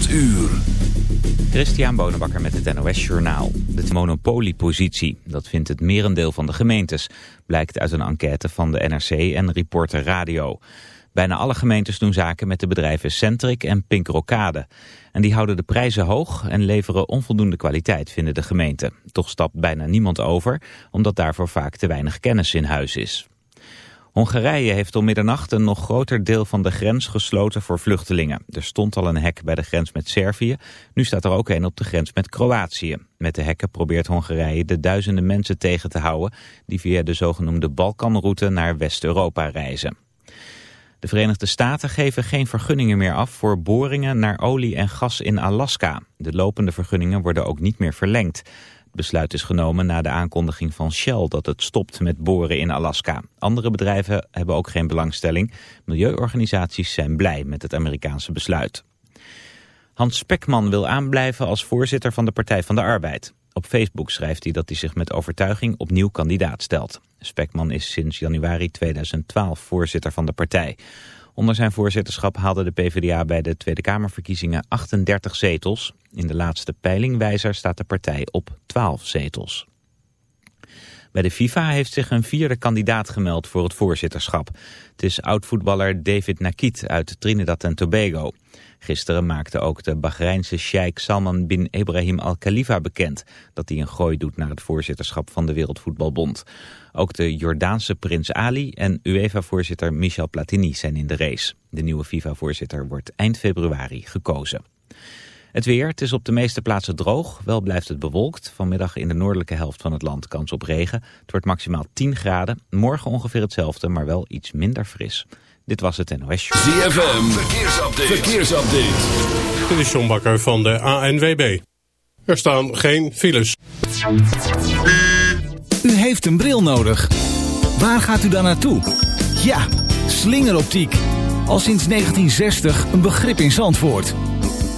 8 uur. Christian Bonenbakker met het NOS Journaal. De monopoliepositie, dat vindt het merendeel van de gemeentes... blijkt uit een enquête van de NRC en Reporter Radio. Bijna alle gemeentes doen zaken met de bedrijven Centric en Pink Rokade. En die houden de prijzen hoog en leveren onvoldoende kwaliteit, vinden de gemeenten. Toch stapt bijna niemand over, omdat daarvoor vaak te weinig kennis in huis is. Hongarije heeft om middernacht een nog groter deel van de grens gesloten voor vluchtelingen. Er stond al een hek bij de grens met Servië. Nu staat er ook een op de grens met Kroatië. Met de hekken probeert Hongarije de duizenden mensen tegen te houden... die via de zogenoemde Balkanroute naar West-Europa reizen. De Verenigde Staten geven geen vergunningen meer af voor boringen naar olie en gas in Alaska. De lopende vergunningen worden ook niet meer verlengd. Besluit is genomen na de aankondiging van Shell dat het stopt met boren in Alaska. Andere bedrijven hebben ook geen belangstelling. Milieuorganisaties zijn blij met het Amerikaanse besluit. Hans Spekman wil aanblijven als voorzitter van de Partij van de Arbeid. Op Facebook schrijft hij dat hij zich met overtuiging opnieuw kandidaat stelt. Spekman is sinds januari 2012 voorzitter van de partij. Onder zijn voorzitterschap haalde de PvdA bij de Tweede Kamerverkiezingen 38 zetels. In de laatste peilingwijzer staat de partij op 12 zetels. Bij de FIFA heeft zich een vierde kandidaat gemeld voor het voorzitterschap. Het is oud-voetballer David Nakit uit Trinidad en Tobago. Gisteren maakte ook de Bahreinse sheik Salman bin Ibrahim Al Khalifa bekend... dat hij een gooi doet naar het voorzitterschap van de Wereldvoetbalbond. Ook de Jordaanse prins Ali en UEFA-voorzitter Michel Platini zijn in de race. De nieuwe FIFA-voorzitter wordt eind februari gekozen. Het weer, het is op de meeste plaatsen droog, wel blijft het bewolkt. Vanmiddag in de noordelijke helft van het land kans op regen. Het wordt maximaal 10 graden. Morgen ongeveer hetzelfde, maar wel iets minder fris. Dit was het NOS Show. ZFM, verkeersupdate. verkeersupdate. Dit is John Bakker van de ANWB. Er staan geen files. U heeft een bril nodig. Waar gaat u dan naartoe? Ja, slingeroptiek. Al sinds 1960 een begrip in Zandvoort.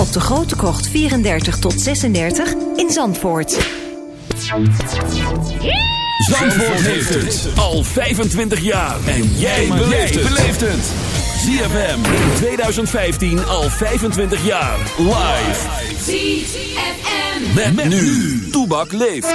op de Grote Krocht 34 tot 36 in Zandvoort. Zandvoort heeft het al 25 jaar. En jij beleeft het. ZFM in 2015 al 25 jaar. Live. ZFM. Met, met nu. Toebak leeft.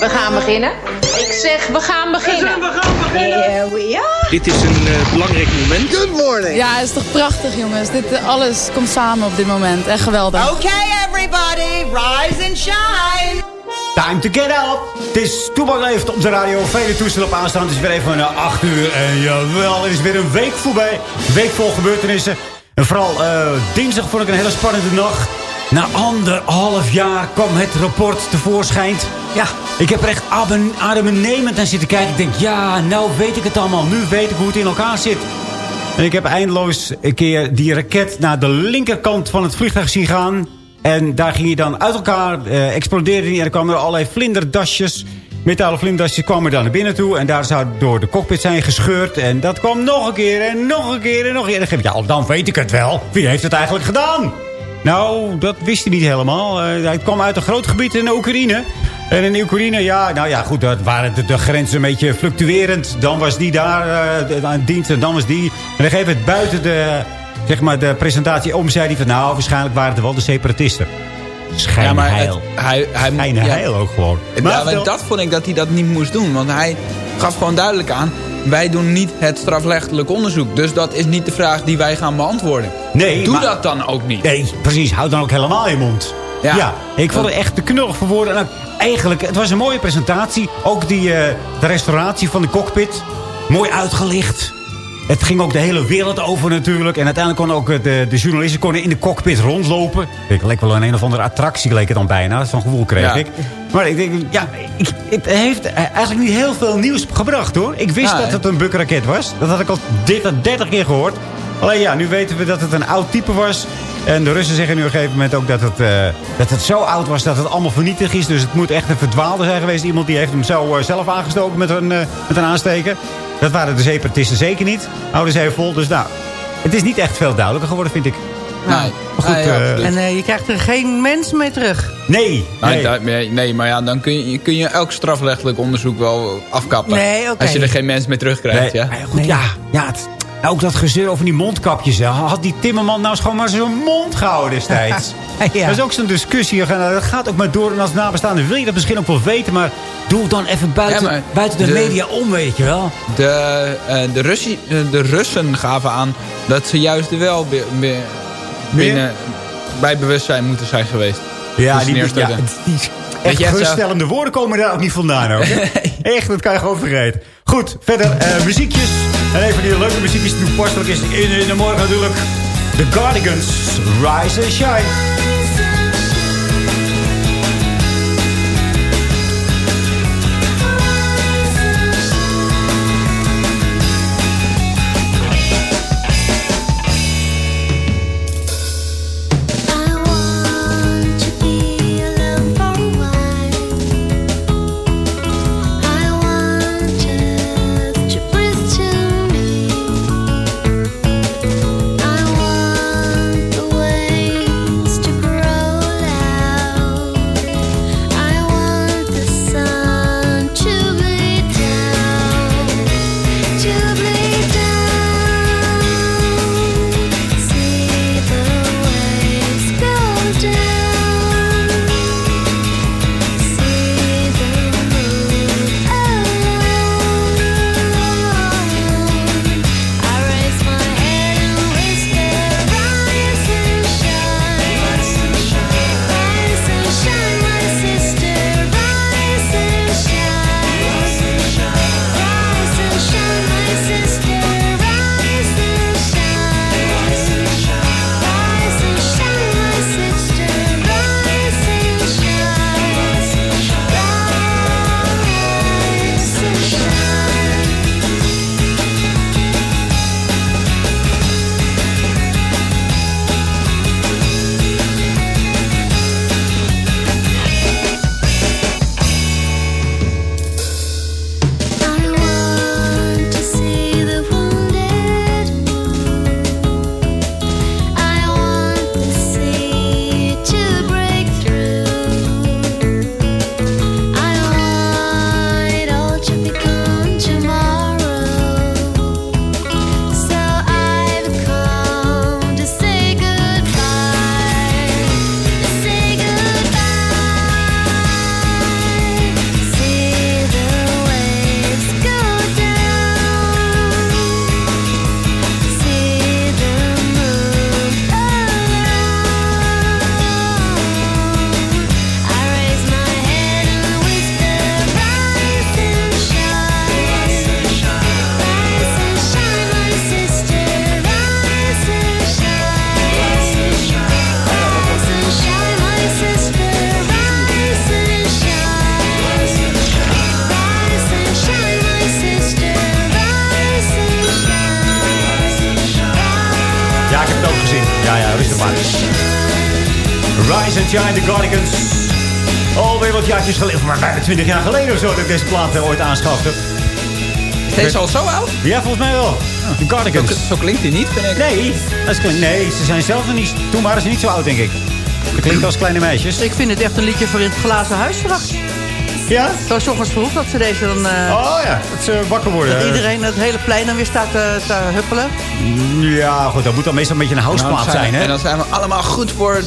We gaan beginnen. Ik zeg, we gaan beginnen. We gaan beginnen. Here we are. Dit is een uh, belangrijk moment. Good morning. Ja, het is toch prachtig jongens. Dit, uh, alles komt samen op dit moment. Echt geweldig. Okay everybody, rise and shine. Time to get up. Het is Toebak leeft op de radio. Vele toestellen op aanstaan. Het is weer even naar 8 uur. En jawel, er is weer een week voorbij. Een week vol gebeurtenissen. En vooral uh, dinsdag vond ik een hele spannende nacht. Na anderhalf jaar kwam het rapport tevoorschijn. Ja, ik heb er echt adembenemend naar zitten kijken. Ik denk, ja, nou weet ik het allemaal. Nu weet ik hoe het in elkaar zit. En ik heb eindeloos een keer die raket naar de linkerkant van het vliegtuig zien gaan. En daar ging hij dan uit elkaar, uh, explodeerde hij. En er kwamen er allerlei vlinderdasjes, metalen vlinderdasjes kwamen daar naar binnen toe. En daar zou door de cockpit zijn gescheurd. En dat kwam nog een keer en nog een keer en nog een keer. Dan, ja, dan weet ik het wel. Wie heeft het eigenlijk gedaan? Nou, dat wist hij niet helemaal. Uh, hij kwam uit een groot gebied in Oekraïne. En in Oekraïne, ja, nou ja, goed, dat waren de, de grenzen een beetje fluctuerend. Dan was die daar uh, aan dienst en dan was die. En dan gegeven het buiten de zeg maar, de presentatie om zei hij van... nou, waarschijnlijk waren het wel de separatisten. Ja, Schijnheil. hij, hij, Schijnheil ook gewoon. Ja, Maar vertel. dat vond ik dat hij dat niet moest doen. Want hij gaf gewoon duidelijk aan... wij doen niet het strafrechtelijk onderzoek. Dus dat is niet de vraag die wij gaan beantwoorden. Nee, Doe maar- dat dan ook niet. Nee, precies. Houd dan ook helemaal je mond. Ja, Ja. ik vond het echt te knullig voor woorden. En eigenlijk, het was een mooie presentatie. Ook die, eh, de restauratie van de cockpit. Mooi uitgelicht. Het ging ook de hele wereld over natuurlijk. En uiteindelijk kon ook eh, de, de journalisten konden in de cockpit rondlopen. Ik leek wel een een of andere attractie leek het dan bijna. Zo'n gevoel kreeg Ja. ik. Maar ik denk, ja, ik, het heeft eigenlijk niet heel veel nieuws gebracht hoor. Ik wist dat het een bukraket was. Dat had ik al 30, 30 keer gehoord. Alleen ja, nu weten we dat het een oud type was. En de Russen zeggen nu op een gegeven moment ook dat het, eh, dat het zo oud was dat het allemaal vernietigd is. Dus het moet echt een verdwaalde zijn geweest. Iemand die heeft hem zo eh, zelf aangestoken met een, eh, met een aansteker. Dat waren de separatisten zeker niet. Houden ze even vol. Dus nou, het is niet echt veel duidelijker geworden, vind ik. Nee, Maar goed, ja. En eh, je krijgt er geen mens mee terug. nee, Nee, nee. maar ja, dan kun je, kun je elk strafrechtelijk onderzoek wel afkappen. Nee, oké. Als je er geen mens mee terugkrijgt, Nee, ja. maar goed, ja, ja het, nou, ook dat gezeur over die mondkapjes. Had die timmerman nou eens gewoon maar zijn mond gehouden destijds? Ja. Dat is ook zo'n discussie. Nou, Dat gaat ook maar door. En als nabestaande wil je dat misschien ook wel weten. Maar doe het dan even buiten, Ja, buiten de, de- media om, weet je wel. De, eh, de, Russie, eh, de Russen gaven aan dat ze juist wel bi- bi- binnen bij bewustzijn moeten zijn geweest. Ja, die, ja, die, echt geruststellende woorden komen daar ook niet vandaan. Hè? Echt, dat kan je gewoon vergeten. Goed, verder eh, muziekjes. En even die leuke muziekjes toepasselijk is in, de morgen natuurlijk. The Cardigans, Rise and Shine. Rise and Shine, The Cardigans. Alweer wat jaartjes geleden, maar bijna 20 jaar geleden of zo... dat ik deze plaat eh, ooit aanschafte. Is deze al zo oud? Ja, volgens mij wel. The Cardigans. Zo, zo klinkt hij niet, vind ik. Nee, dat is, klein- nee, ze zijn zelf nog niet... Toen waren ze niet zo oud, denk ik. Dat klinkt als kleine meisjes. Ik vind het echt een liedje voor in het glazen huis Ja? Zoals ochtends vroeg dat ze deze dan... eh, Oh ja, dat ze wakker worden. Dat iedereen, het hele plein dan weer staat te, te huppelen. Ja, goed, dat moet dan meestal een beetje een Nou, houseplaat zijn, hè? En dan zijn we allemaal goed voor,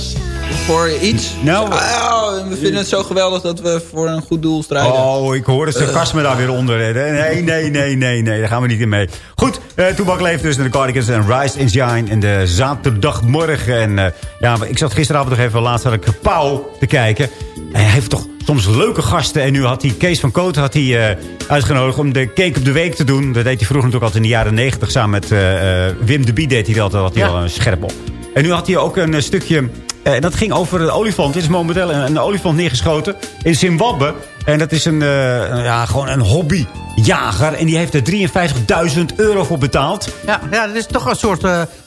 voor iets. Nou, Ah, we vinden het zo geweldig dat we voor een goed doel strijden. Oh, ik hoor het sarcasme daar weer onder. Nee, nee, nee, nee, nee, daar gaan we niet in mee. Goed, eh, Toebak leeft dus in de Cardigans en Rise and Shine in de zaterdagmorgen. En eh, ja, ik zat gisteravond nog even laatst had ik Pauw te kijken. En hij heeft toch soms leuke gasten. En nu had hij Kees van Koot had hij, eh, uitgenodigd om de Cake op de Week te doen. Dat deed hij vroeger natuurlijk altijd in de jaren negentig. Samen met eh, eh, Wim de Bie deed hij dat. Had hij Ja. wel een scherp op. En nu had hij ook een stukje... eh, dat ging over een olifant. Dit is momenteel een, een olifant neergeschoten in Zimbabwe. En dat is een, ja, gewoon een hobbyjager. En die heeft er 53.000 euro voor betaald. Ja, ja, dat is toch een soort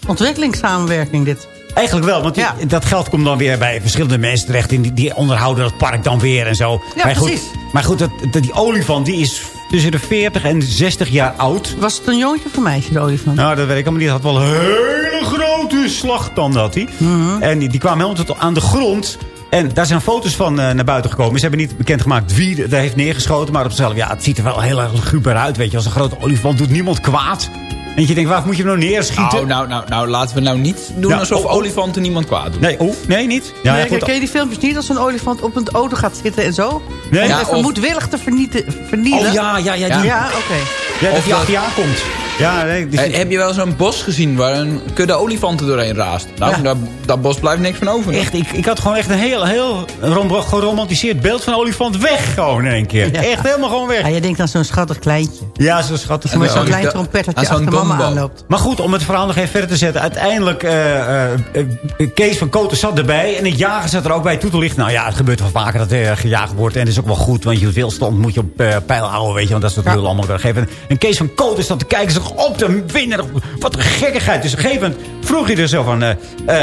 ontwikkelingssamenwerking dit. Eigenlijk wel, want die- Ja. dat geld komt dan weer bij verschillende mensen terecht. En die, die onderhouden dat park dan weer en zo. Ja, maar goed, precies. Maar goed, dat, dat- die olifant die is tussen de 40 en 60 jaar oud. Was het een jongetje of een meisje, de olifant? Nou, dat weet ik allemaal niet. Hij had wel een hele grote slagtanden, had hij. Mhm. En die, die kwamen helemaal tot aan de grond. En daar zijn foto's van eh, naar buiten gekomen. Ze hebben niet bekendgemaakt wie er heeft neergeschoten. Maar op zichzelf, ja, het ziet er wel heel erg gruber uit. Weet je, als een grote olifant doet niemand kwaad. En je denkt, waar moet je hem nou neerschieten? Nou, nou, nou, nou, laten we nou niet doen Ja, alsof oh, oh. olifanten niemand kwaad doen. Nee, oh, nee, niet. Ja, Nee, ja, goed. ken je die filmpjes niet als een olifant op een auto gaat zitten en zo? Nee? Om Ja, even of- moedwillig te vernieten, vernielen. Oh ja, ja, ja. Die, Ja, oké. Ja, dat Of hij achter je aankomt. Ja, nee, die- heb je wel zo'n bos gezien waar een kudde olifanten doorheen raast? Nou, Ja. dat bos blijft niks van over. echt, ik, ik had gewoon echt een heel, heel rom- geromantiseerd beeld van een olifant weg gewoon in één keer. Ja. Echt helemaal gewoon weg. Ja, je denkt aan zo'n schattig kleintje. Ja, zo schattig. Met zo'n klein trompet dat je zo'n achter mama aanloopt. Maar goed, om het verhaal nog even verder te zetten. Uiteindelijk, eh, eh, eh, Kees van Koten zat erbij. En het jager zat er ook bij toe te lichten. Nou ja, het gebeurt wel vaker dat er gejaagd wordt. En dat is ook wel goed, want je wilstand moet je op pijl houden, weet je. Want dat is wat Ja. allemaal weer geven. En Kees van Koten zat te kijken, zich op te winnen. Wat een gekkigheid. Dus op een gegeven moment vroeg hij er zo van... eh,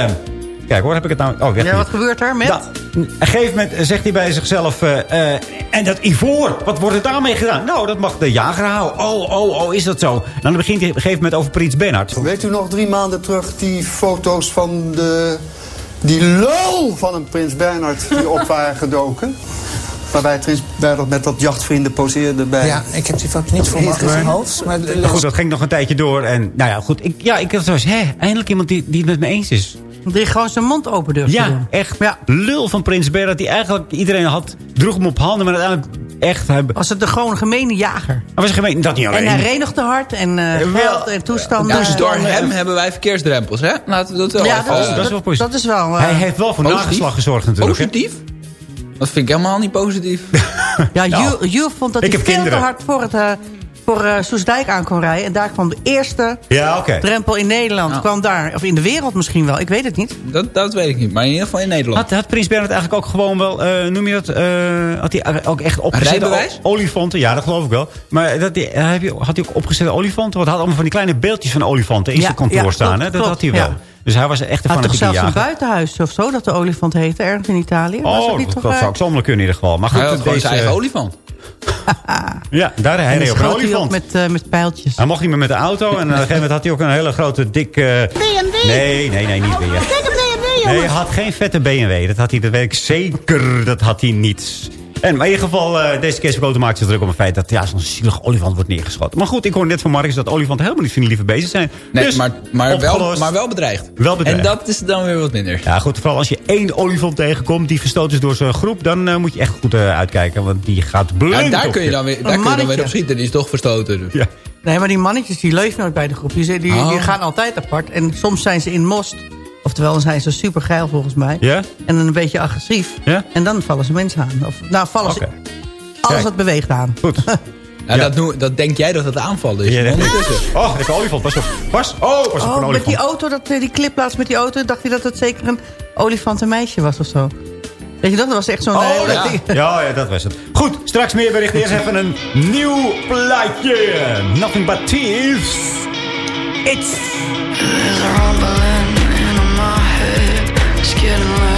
eh, kijk hoor, heb ik het nou... Oh, Ja, niet. wat gebeurt er met? Nou, op een gegeven moment zegt hij bij zichzelf... eh, eh, en dat ivoor, wat wordt er daarmee gedaan? Nou, dat mag de jager houden. Oh, oh, oh, is dat zo? Dan begint hij op een gegeven moment over Prins Bernhard. Weet u nog drie maanden terug die foto's van de... die lul van een prins Bernhard die op waren gedoken? Waarbij prins Bernhard met dat jachtvrienden poseerde bij... Ja, ik heb die foto niet voor mijn hoofd. Maar Maar goed, dat ging nog een tijdje door. En nou ja, goed. Ik, ja, ik had zoiets, hè, eindelijk iemand die, die het met me eens is. Die gewoon zijn mond open durft te Ja, doen. echt. Ja. Lul van Prins Bernhard, die eigenlijk iedereen had, droeg hem op handen. Maar uiteindelijk echt, hij, hij Was het de gewoon gemene jager. was gemeen, dat niet alleen. En hij reed nog te hard en eh, Eh, wel, geld en toestanden. Dus door eh, hem hebben wij verkeersdrempels, hè? Laten we dat wel Ja, dat is, Oh, dat is wel positief. dat is wel... eh, hij heeft wel voor Positief? nageslag gezorgd natuurlijk. hè. Dat vind ik helemaal niet positief. ja, Nou, Jules, Jules vond dat ik hij veel kinderen. te hard voor, het, eh, voor eh, Soesdijk aan kon rijden. En daar kwam de eerste Ja, drempel in Nederland. Ja. kwam daar. Of in de wereld misschien wel, ik weet het niet. Dat, dat weet ik niet, maar in ieder geval in Nederland. Had, had Prins Bernhard eigenlijk ook gewoon wel, eh, noem je dat, eh, had hij ook echt opgezette rijbewijs? o- olifanten? Ja, dat geloof ik wel. Maar dat die, had hij ook opgezette olifanten? Want hij had allemaal van die kleine beeldjes van olifanten in Ja, zijn kantoor ja, staan. klopt, hè? Dat klopt, had hij wel. Dus hij was echt een Hij had toch fanatieke zelfs een jager. buitenhuis of zo, dat de olifant heette, ergens in Italië. Oh, dat niet dat, toch, dat eh, zou ik zomaar kunnen in ieder geval. Maar goed, Hij had gewoon deze, zijn eigen olifant. Ja, daar hij reed op een olifant. met, eh, met pijltjes. Hij mocht niet meer met de auto. En op een gegeven moment had hij ook een hele grote, dikke... BMW. Nee, nee, nee, niet weer. Kijk, een BMW, Nee, jongens. hij had geen vette BMW. Dat had hij, dat weet ik zeker. Dat had hij niet. En maar in ieder geval, eh, deze Kees van maakt zich druk op het feit dat ja, zo'n zielig olifant wordt neergeschoten. Maar goed, ik hoor net van Marcus dat olifanten helemaal niet lieve bezig zijn. Nee, Dus, maar, maar, wel, maar wel bedreigd. Wel bedreigd. En dat is dan weer wat minder. Ja, goed, vooral als je één olifant tegenkomt die verstoten is door zijn groep, dan eh, moet je echt goed eh, uitkijken, want die gaat blind Ja, daar kun je dan weer, daar kun je dan weer op schieten. Die is toch verstoten. Dus. Ja. Nee, maar die mannetjes die leven nooit bij de groep. Die, die, Oh. die gaan altijd apart. En soms zijn ze in most. Oftewel, dan zijn ze super geil volgens mij. Ja? En dan een beetje agressief. Ja? En dan vallen ze mensen aan. Of, nou, vallen ze alles Kijk. wat beweegt aan. Goed. Ja, Dat, noem- dat denk jij dat het aanvallen is. Ja, dat- Ondertussen. Oh, een olifant, pas op. Pas, oh, pas op, een Oh, met die auto, dat, eh, die clipplaats met die auto... dacht hij dat het zeker een olifantenmeisje was of zo. Weet je dat? Dat was echt zo'n... Oh, hele ja. ding. ja, ja, dat was het. Goed, straks meer berichten. Eerst even een nieuw plaatje. Nothing but thieves. It's... getting loud.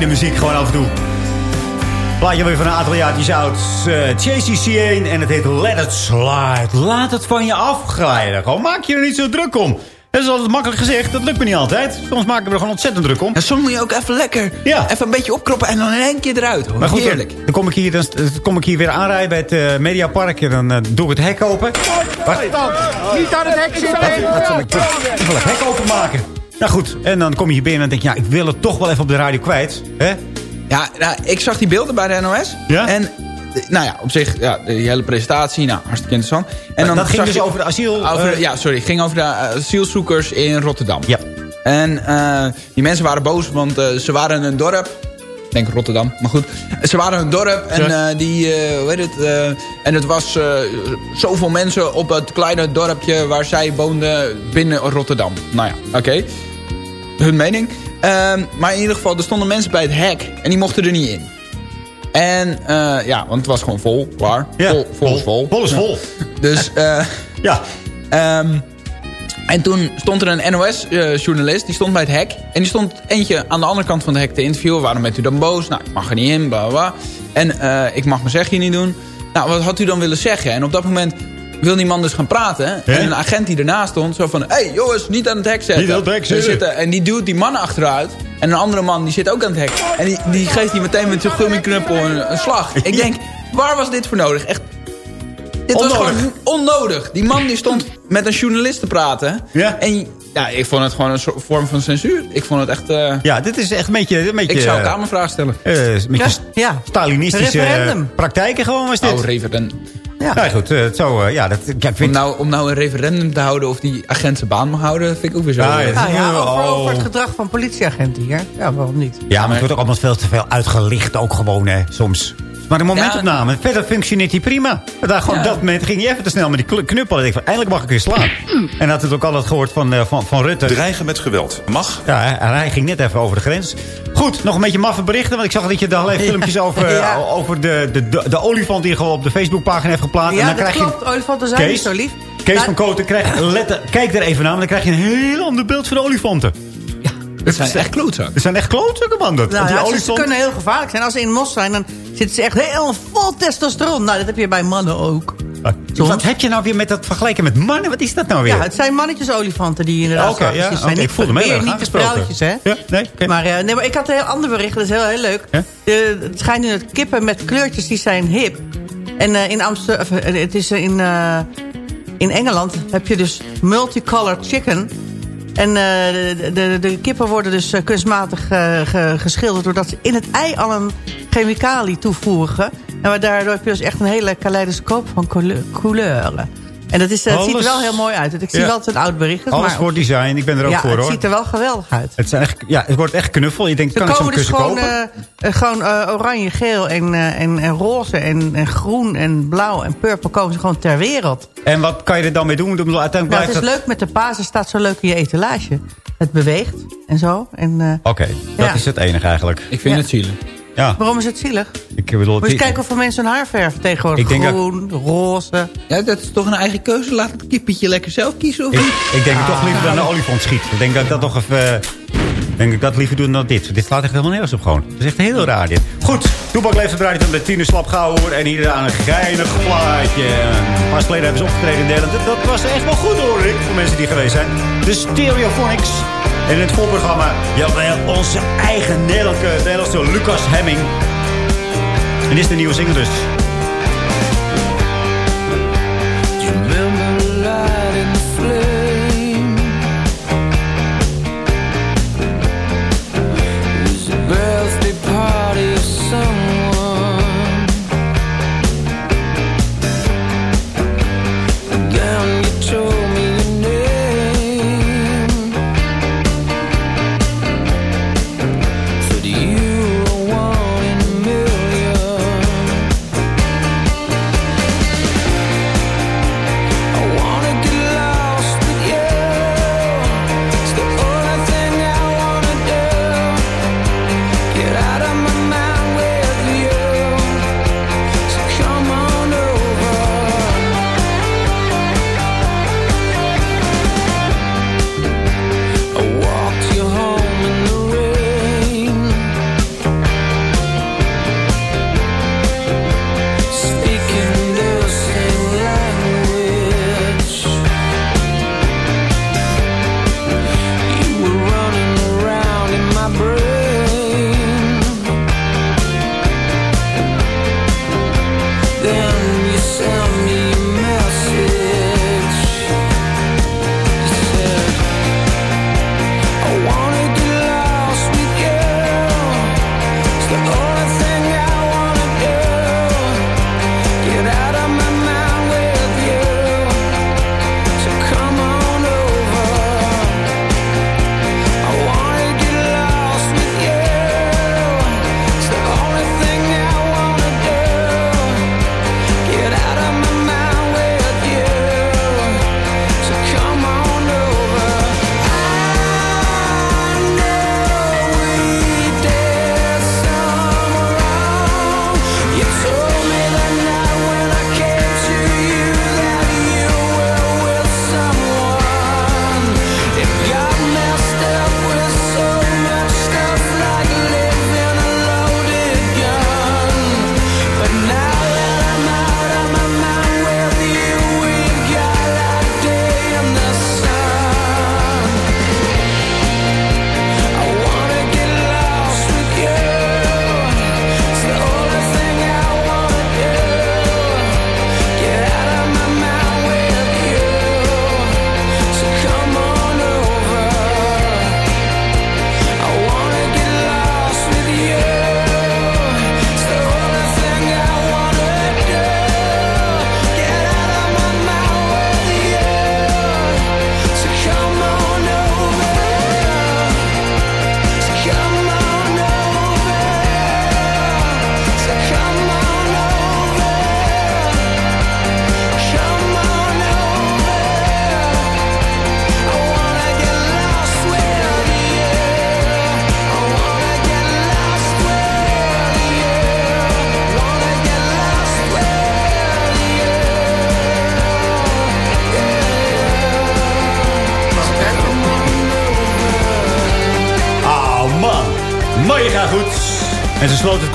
Fijne muziek gewoon af en toe. Plaatje weer van een aantal jaartjes oud. Uh, JCC1 en het heet Let It Slide. Laat het van je afglijden. Gewoon maak je er niet zo druk om. Dat is altijd makkelijk gezegd. Dat lukt me niet altijd. Soms maken we er gewoon ontzettend druk om. En soms moet je ook even lekker, Ja. even een beetje opkroppen en dan in één keer eruit. Hoor. Maar goed, Heerlijk. dan kom ik hier, dan, dan kom ik hier weer aanrijden bij het eh, Mediapark. En dan eh, doe ik het hek open. Wacht. Niet aan het hek zitten. Wat zal ik doen? Ik wil het hek openmaken. Nou goed, en dan kom je hier binnen en denk je... ja, ik wil het toch wel even op de radio kwijt. Hè? Ja, nou, ik zag die beelden bij de NOS. Ja? En nou ja, op zich, ja, die hele presentatie, nou, hartstikke interessant. En dat ging dus je- over de asiel... Over, eh, ja, sorry, het ging over de eh, asielzoekers in Rotterdam. Ja. En eh, die mensen waren boos, want ze waren in een dorp. Ik denk Rotterdam, maar goed. Ze waren in een dorp en die, hoe heet het, en het was zoveel mensen op het kleine dorpje waar zij woonden binnen Rotterdam. Nou ja, oké. Hun mening. Ehm, maar in ieder geval, er stonden mensen bij het hek en die mochten er niet in. En eh, ja, want het was gewoon vol, klaar. Ja, vol, vol is vol. Vol is Ja. vol. Dus eh, Ja. Ehm, en toen stond er een NOS-journalist, die stond bij het hek. En die stond eentje aan de andere kant van het hek te interviewen. Waarom bent u dan boos? Nou, ik mag er niet in, bla bla, bla. En eh, ik mag mijn zegje niet doen. Nou, wat had u dan willen zeggen? En op dat moment wil die man dus gaan praten. En een agent die ernaast stond, zo van... Hé hey, jongens, niet aan het hek zetten. Niet aan het hek zitten. En die duwt die man achteruit. En een andere man, die zit ook aan het hek. En die, die geeft die meteen met zijn gummiknuppel een, een slag. Ik denk, waar was dit voor nodig? Echt dit was Onnodig. gewoon onnodig. Die man die stond met een journalist te praten. Ja. En ja, ik vond het gewoon een soort vorm van censuur. Ik vond het echt... eh, Ja, dit is echt een beetje... Een beetje ik zou een eh, kamervraag stellen. eh, een beetje Ja. Stalinistische Referendum. praktijken gewoon was dit. Oh, referendum. Ja, ja goed. zo, ja, dat, ja, ik Om vind... nou, om nou een referendum te houden of die agent zijn baan mag houden, vind ik ook weer zo. Ja, ja. eh, Nou ja, over, Oh. over het gedrag van politieagenten hier. Ja, waarom niet? Ja, maar het wordt ook allemaal veel te veel uitgelicht ook gewoon, hè, soms. Maar een momentopname, verder functioneert hij prima. Maar daar gewoon Ja. op dat moment ging hij even te snel met die knuppel. En ik van, eindelijk mag ik weer slaan. En had het ook altijd gehoord van, eh, van, van Rutte. Dreigen met geweld. Mag. Ja, hè, en hij ging net even over de grens. Goed, nog een beetje maffe berichten. Want ik zag dat je daar alleen filmpjes over, Ja. eh, over de, de, de, de olifant die gewoon op de Facebookpagina heeft geplaatst. en Ja, dan dat krijg klopt. je... Olifanten zijn Kees? niet zo lief. Kees Nou- van Koten, krijg, let, kijk er even naar. Dan krijg je een heel ander beeld van de olifanten. Het zijn echt klootzakken. Het zijn echt klootzakken, man. Dat. Nou, die ja, ze- kunnen heel gevaarlijk zijn. Als ze in mos zijn, dan zitten ze echt helemaal vol testosteron. Nou, dat heb je bij mannen ook. Ah, Wat heb je nou weer met dat vergelijken met mannen? Wat is dat nou weer? Ja, het zijn mannetjesolifanten die inderdaad zo ja, zijn. ik voelde me heel niet de vrouwtjes, hè? Ja, nee. Maar, eh, nee, maar ik had een heel ander bericht, dat is heel, heel leuk. De, het schijnt nu dat kippen met kleurtjes, die zijn hip. En eh, in Amsterdam, of, eh, het is in, in Engeland heb je dus multicolored chicken. En eh, de, de, de kippen worden dus eh, kunstmatig eh, ge- geschilderd... doordat ze in het ei al een chemicalië toevoegen. En daardoor heb je dus echt een hele kaleidoscoop van couleur- kleuren. En dat is, eh, het ziet er Alles- wel heel mooi uit. Ik zie Ja. wel dat het een oud bericht is. Alles maar voor design. Ik ben er ook ja, voor, het hoor. ziet er wel geweldig uit. Het, zijn echt, ja, het wordt echt knuffel. Je denkt, kan ik zo'n komen dus kussen gewoon, kopen? eh, eh, gewoon eh, oranje, geel en, eh, en, en roze en, en groen en blauw en purple komen ze gewoon ter wereld. En wat kan je er dan mee doen? Ik bedoel, uiteindelijk Nou, het is leuk met de paas, het staat zo leuk in je etalage. Het beweegt en zo. En, eh, Oké, dat Ja. is het enige eigenlijk. Ik vind Ja. het zielig. Ja, waarom is het zielig? ik bedoel... Moet je kijken hoeveel mensen hun haar verven tegenwoordig. Ik denk dat- Groen, roze. Ja, dat is toch een eigen keuze. Laat het kippetje lekker zelf kiezen of Ik, niet? ik denk toch liever Ah. dan een olifant schiet. Ik denk dat ik dat nog even... eh, denk ik dat liever doen dan dit. Dit slaat echt helemaal nergens op gewoon. Het is echt heel raar dit. Goed, Toepak leeft het draait om de tiener slap hoor. En hier aan een geinig plaatje. Een paar geleden hebben ze opgetreden in Nederland. Dat, dat was echt wel goed hoor ik. Voor mensen die geweest zijn. De Stereophonics. In het voorprogramma, jawel, onze eigen Nederlandse, Nederlandse Lucas Hemming. En dit is de nieuwe single dus.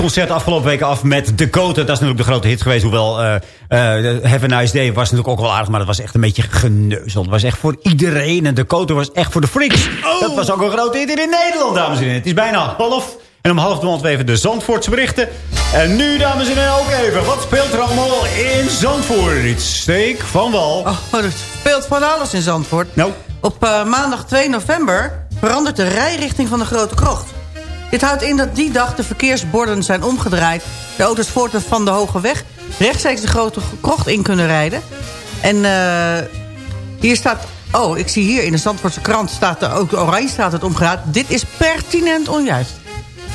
Concert afgelopen weken af met Dakota. Dat is natuurlijk de grote hit geweest. Hoewel uh, uh, Have a Nice Day was natuurlijk ook wel aardig. Maar dat was echt een beetje geneuzeld. Het was echt voor iedereen. En Dakota was echt voor de freaks. Dat was ook een grote hit in Nederland, dames en heren. Het is bijna half. En om half twaalf even de Zandvoortse berichten. En nu, dames en heren, ook even. Wat speelt er allemaal in Zandvoort? Steek van wal. Oh, er speelt van alles in Zandvoort. Nou. Op uh, maandag 2 november verandert de rijrichting van de Grote Krocht. Dit houdt in dat die dag de verkeersborden zijn omgedraaid. De auto's voortaan van de Hoge Weg rechtstreeks de Grote Krocht in kunnen rijden. En uh, hier staat... Oh, ik zie hier in de Zandvoortse krant staat er ook oranje staat het omgedraaid. Dit is pertinent onjuist.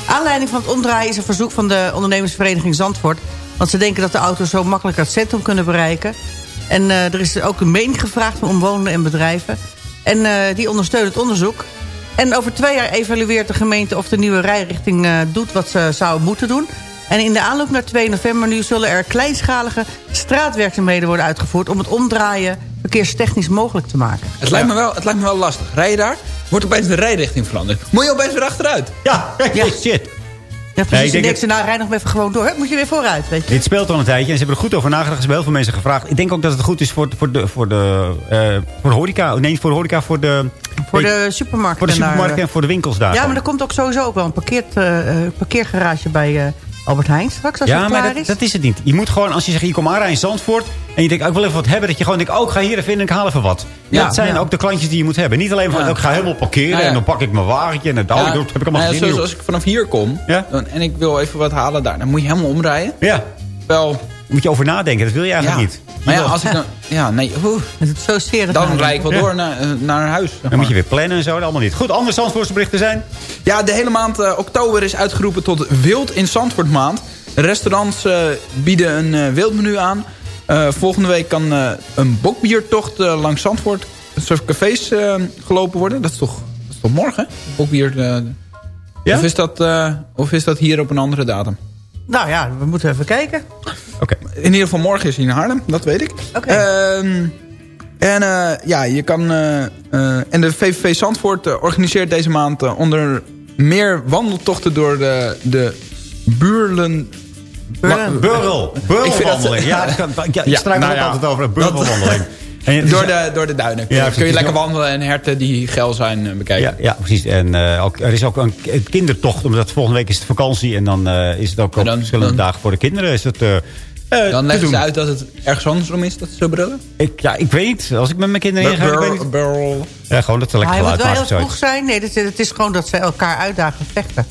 Aanleiding van het omdraaien is een verzoek van de ondernemersvereniging Zandvoort. Want ze denken dat de auto's zo makkelijk het centrum kunnen bereiken. En uh, er is ook een mening gevraagd van omwonenden en bedrijven. En uh, die ondersteunen het onderzoek. En over twee jaar evalueert de gemeente of de nieuwe rijrichting uh, doet wat ze zou moeten doen. En in de aanloop naar 2 november nu zullen er kleinschalige straatwerkzaamheden worden uitgevoerd... om het omdraaien verkeerstechnisch mogelijk te maken. Het lijkt me wel, het lijkt me wel lastig. Rij je daar, wordt opeens de rijrichting veranderd. Moet je opeens weer achteruit. Ja, ja. shit. Ja, precies. Nee, ik denk dat... nou, rij nog even gewoon door. Hup, moet je weer vooruit, weet je. Dit speelt al een tijdje en ze hebben er goed over nagedacht. Ze hebben heel veel mensen gevraagd. Ik denk ook dat het goed is voor, voor, de, voor, de, uh, voor de horeca. Nee, voor de horeca, voor de... Voor de supermarkt. Voor de supermarkt en, en voor de winkels daar. Ja, maar er komt ook sowieso ook wel een parkeert, uh, parkeergarage bij... Uh, Albert Heijn straks, als ja, het klaar maar dat, is? dat is het niet. Je moet gewoon, als je zegt, je komt aanrijden in Zandvoort... en je denkt, oh, ik wil even wat hebben... dat je gewoon denkt, oh, ik ga hier even in en ik haal even wat. Ja, dat zijn ja. ook de klantjes die je moet hebben. Niet alleen van, ja. ik ga helemaal parkeren... en dan pak ik mijn wagentje en dan ja. heb ik allemaal ja, zoals als ik vanaf hier kom... en ik wil even wat halen daar... dan moet je helemaal omrijden. Ja. Wel... moet je over nadenken, dat wil je eigenlijk niet. Maar ja, als ik dan... Ja, nee, oeh, het is zo zeer. Dan rijd ik wel door naar, naar huis. Dan moet je weer plannen en zo, dat allemaal niet. Goed, andere Zandvoortse berichten zijn? Ja, de hele maand uh, oktober is uitgeroepen tot Wild in Zandvoort maand. Restaurants uh, bieden een uh, wildmenu aan. Uh, volgende week kan een bokbiertocht langs Zandvoort... soort cafés gelopen worden. Dat is toch, dat is toch morgen? Bokbier... ja? of, is dat, of is dat hier op een andere datum? Nou ja, we moeten even kijken. Oké. Okay. In ieder geval morgen is hij in Haarlem, dat weet ik. Oké. Okay. Um, en uh, ja, je kan... Uh, uh, en de VVV Zandvoort organiseert deze maand onder meer wandeltochten door de, de Buurlen... Burrel. Burrelwandeling. Ja, ik ja, ja, struikel nou ja, altijd over een burrelwandeling. En door, de, door de duinen. Ja, kun je lekker wandelen en herten die geil zijn uh, bekijken. Ja, ja precies. En uh, ook, er is ook een, een kindertocht. Omdat volgende week is het vakantie. En dan uh, is het ook op verschillende dan, dagen voor de kinderen. Is het, dan leggen ze uit dat het ergens andersom is dat ze zo brullen? Ik, ja, ik weet niet. Als ik met mijn kinderen inga... Barrel, ik barrel. Ja, gewoon dat ze lekker geluid maken. Moet wel heel vroeg zijn. Nee, het, het is gewoon dat ze elkaar uitdagen vechten.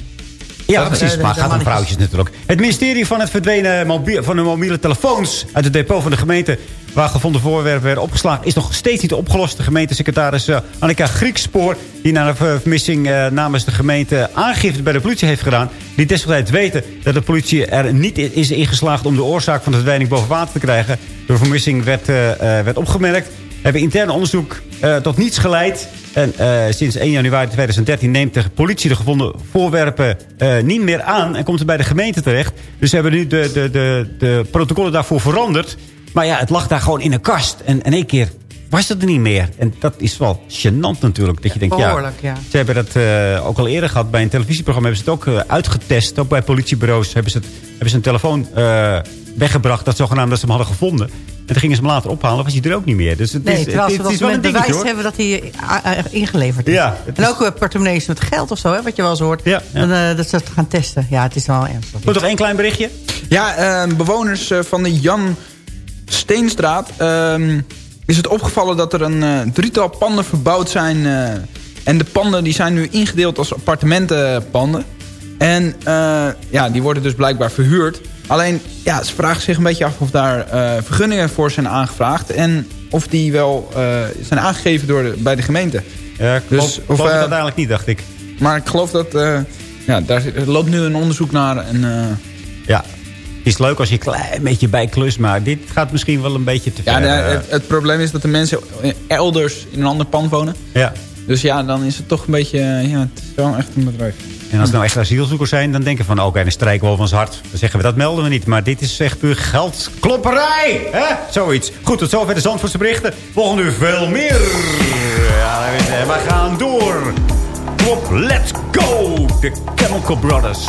Ja, precies. Maar gaat om vrouwtjes natuurlijk. Het ministerie van het verdwenen mobiel, van de mobiele telefoons... uit het depot van de gemeente... waar gevonden voorwerpen werden opgeslagen... is nog steeds niet opgelost. De gemeentesecretaris uh, Annika Griekspoor... die na de vermissing uh, namens de gemeente aangifte bij de politie heeft gedaan... die destijds weten dat de politie er niet is ingeslaagd... om de oorzaak van de verdwijning boven water te krijgen. De vermissing werd, uh, werd opgemerkt hebben intern onderzoek uh, tot niets geleid. En uh, sinds 1 januari 2013 neemt de politie de gevonden voorwerpen uh, niet meer aan... en komt het bij de gemeente terecht. Dus ze hebben nu de, de, de, de protocollen daarvoor veranderd. Maar ja, het lag daar gewoon in een kast. En in één keer was het er niet meer. En dat is wel gênant natuurlijk. Dat je denkt, ja, ja, ze hebben dat uh, ook al eerder gehad. Bij een televisieprogramma hebben ze het ook uh, uitgetest. Ook bij politiebureaus hebben ze, het, hebben ze een telefoon uh, weggebracht. Dat zogenaamd dat ze hem hadden gevonden. En toen gingen ze hem later ophalen. was hij er ook niet meer. Dus het nee, is, terwijl het, ze het is wel een bewijs dingetje, hebben dat hij ingeleverd is. Ja, en ook is... portemonnees met geld of zo, hè, wat je wel eens hoort. Ja, ja. Dan, dat ze het gaan testen. Ja, het is wel ernstig. Goed, nog één klein berichtje? Ja, uh, bewoners van de Jan Steenstraat... Uh, is het opgevallen dat er een uh, drietal panden verbouwd zijn. Uh, en de panden die zijn nu ingedeeld als appartementenpanden. En uh, ja, die worden dus blijkbaar verhuurd. Alleen, ja, ze vragen zich een beetje af of daar vergunningen voor zijn aangevraagd. En of die wel zijn aangegeven door de, bij de gemeente. Ja, ik geloof, dus, of, geloof dat eigenlijk niet, dacht ik. Maar ik geloof dat... ja, daar loopt nu een onderzoek naar. En, ja, het is leuk als je een klein beetje bij klus, maar dit gaat misschien wel een beetje te ver. Ja, de, het, het, probleem is dat de mensen elders in een ander pand wonen. Ja. Dus ja, dan is het toch een beetje, ja, het is wel echt een bedrijf. En als het nou echt asielzoekers zijn, dan denken van, oké, okay, dan strijken we over ons hart. Dan zeggen we, dat melden we niet. Maar dit is echt puur geldklopperij. hè? Zoiets. Goed, tot zover de Zandvoortse berichten. Volgende uur veel meer. Ja, we gaan door. Kom op, let's go! De Chemical Brothers.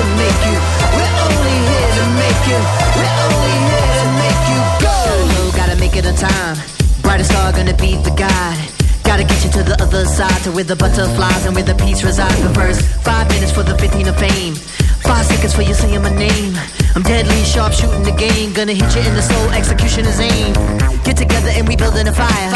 To make you. We're only here to make you. We're only here to make you go. Gotta make it on time. Brightest star gonna be the guide. Gotta get you to the other side, to where the butterflies and where the peace resides. But first, five minutes for the 15 of fame. Five seconds for you saying my name. I'm deadly sharp shooting the game. Gonna hit you in the soul, execution is aim. Get together and we building a fire.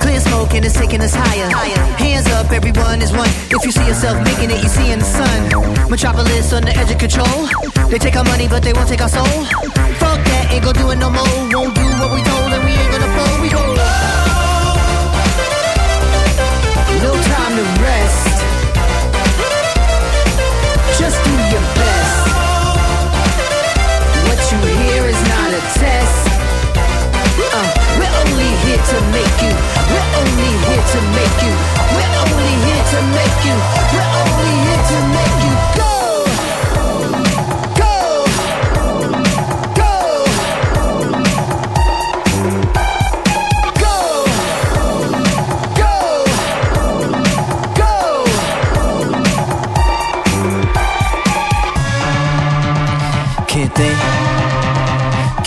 Clear smoke and it's taking us higher. higher. Hands up, everyone is one. If you see yourself making it, you see in the sun. Metropolis on the edge of control. They take our money, but they won't take our soul. Fuck that, ain't gonna do it no more. Won't do what we told, and we ain't gonna fold. We go. No time to rest. Test. Uh, we're only here to make you. We're only here to make you. We're only here to make you. We're only here to make you go Go Go Go Go go. Go.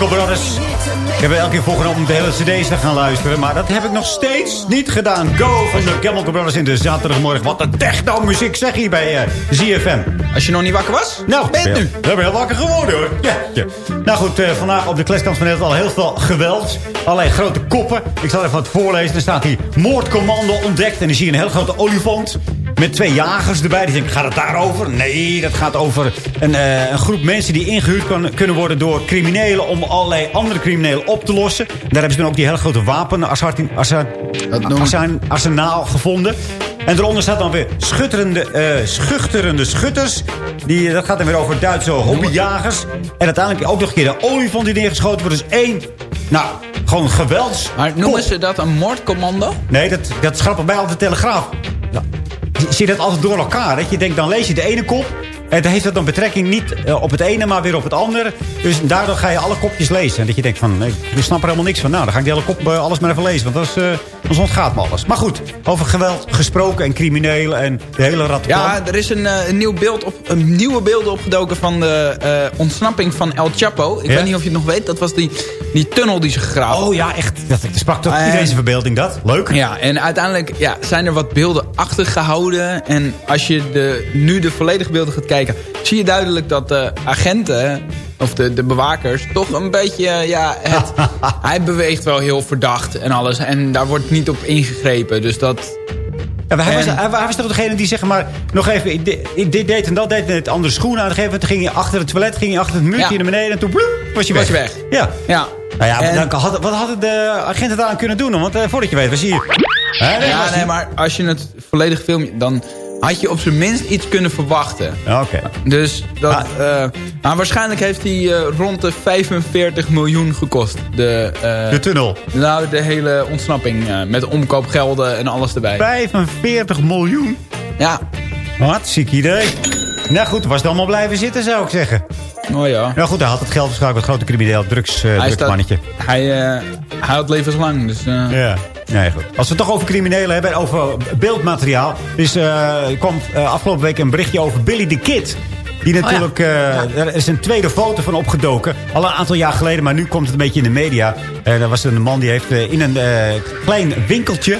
Chemical Brothers. Ik heb elke keer voorgenomen om de hele cd's te gaan luisteren. Maar dat heb ik nog steeds niet gedaan. Go van de Chemical Brothers in de zaterdagmorgen. Wat een techno-muziek zeg hier bij eh, ZFM. Als je nog niet wakker was, nou, ben je het nu. We hebben heel wakker geworden hoor. Ja, ja. Nou goed, eh, vandaag op de kleskant van net al heel veel geweld. Allerlei grote koppen. Ik zal even wat voorlezen. Er staat hier moordcommando ontdekt. En dan zie je een heel grote olifant. Met twee jagers erbij. Die denken, gaat het daarover? Nee, dat gaat over een, eh, een groep mensen die ingehuurd kan, kunnen worden door criminelen... om allerlei andere criminelen op te lossen. Daar hebben ze dan ook die hele grote wapen, arsen- arsen- arsen- arsenaal gevonden. En eronder staat dan weer schutterende, eh, schuchterende schutters. Die, dat gaat dan weer over Duitse hobbyjagers. En uiteindelijk ook nog een keer de olifant die neergeschoten wordt. Dus één Nou, gewoon gewelds. Maar noemen ze dat een moordcommando? Nee, dat, dat grappig bij altijd de Telegraaf. Zie dat altijd door elkaar? Dat je denkt, dan lees je de ene kop... En dan heeft dat dan betrekking niet eh, op het ene, maar weer op het andere. Dus daardoor ga je alle kopjes lezen. En dat je denkt van, ik snap er helemaal niks van. Nou, dan ga ik die hele kop eh, alles maar even lezen. Want dat is, eh, anders ontgaat me alles. Maar goed, over geweld gesproken en criminelen en de hele rat. Ja, er is een, eh, een, nieuw beeld op, een nieuwe beelden opgedoken van de eh, ontsnapping van El Chapo. Ik Ja? weet niet of je het nog weet. Dat was die, die tunnel die ze gegraven. Oh ja, echt. Dat sprak toch En- iedereen zijn verbeelding dat? Leuk. Ja, en uiteindelijk ja, zijn er wat beelden achtergehouden. En als je de, nu de volledige beelden gaat kijken... zie je duidelijk dat de agenten, of de, de bewakers... toch een beetje, ja, het, hij beweegt wel heel verdacht en alles. En daar wordt niet op ingegrepen. Dus dat... Ja, hij, was, hij, hij was toch degene die zeg maar... Nog even, ik, de- ik dit deed en dat deed en het andere schoen aan. Gegeven moment ging je achter het toilet, ging je achter het muurtje Ja. naar beneden. En toen bloep, was je weg. Was je weg. Ja. Ja. Nou ja, En- dan had, wat hadden de agenten daaraan kunnen doen? Want eh, voordat je weet, was hier... Hè, nee, Ja, nee, hier- maar als je het volledig filmt... dan had je op zijn minst iets kunnen verwachten. Oké. Dus dat, eh, maar waarschijnlijk heeft hij eh, rond de 45 miljoen gekost. De, eh, De tunnel. Nou, de hele ontsnapping met omkoopgelden en alles erbij. 45 miljoen. Ja. Wat, ziek idee. Nou goed, was het allemaal blijven zitten, zou ik zeggen. Oh ja. Nou goed, hij had het geld waarschijnlijk wat grote crimineel drugs, Hij, staat, drugsmannetje. hij, hij had levenslang. Dus, Ja. Nee, goed. Als we het toch over criminelen hebben en over beeldmateriaal. Dus eh, er kwam eh, afgelopen week een berichtje over Billy the Kid. Die natuurlijk, eh, er is een tweede foto van opgedoken. Al een aantal jaar geleden, maar nu komt het een beetje in de media. En er was een man die heeft eh, in een eh, klein winkeltje...